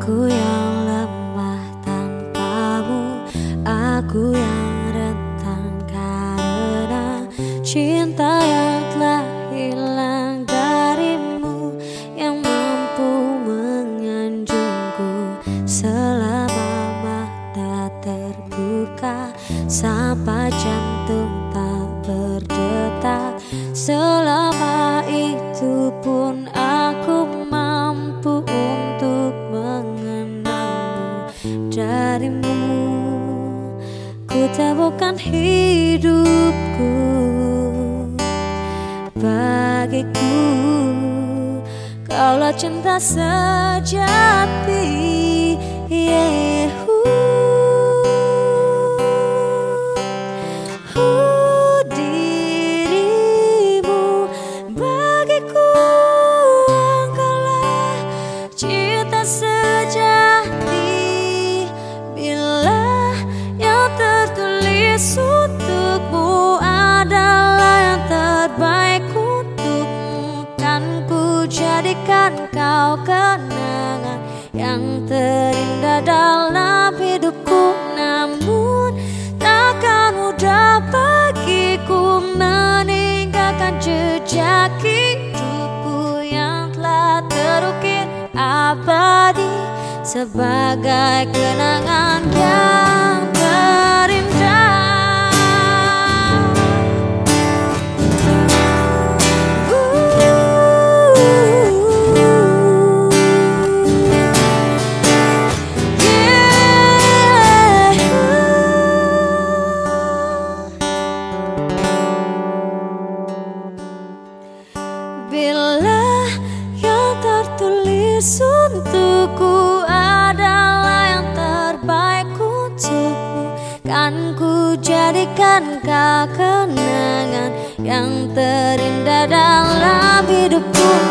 Aku yang lemah tanpamu Aku yang rentan karena Cinta yang telah hilang darimu Yang mampu menganjungku Selama mata terbuka. Sampai jantung tak berdetak Selama temukan hidupku Bagiku kaulah cinta sejati yeah. Yang terindah dalam hidupku namun takkan mudah bagiku meninggalkan jejak hidupku yang telah terukir abadi sebagai kenangan yang untukku adalah yang terbaik untukmu. Kan ku jadikan kau kenangan yang terindah dalam hidupku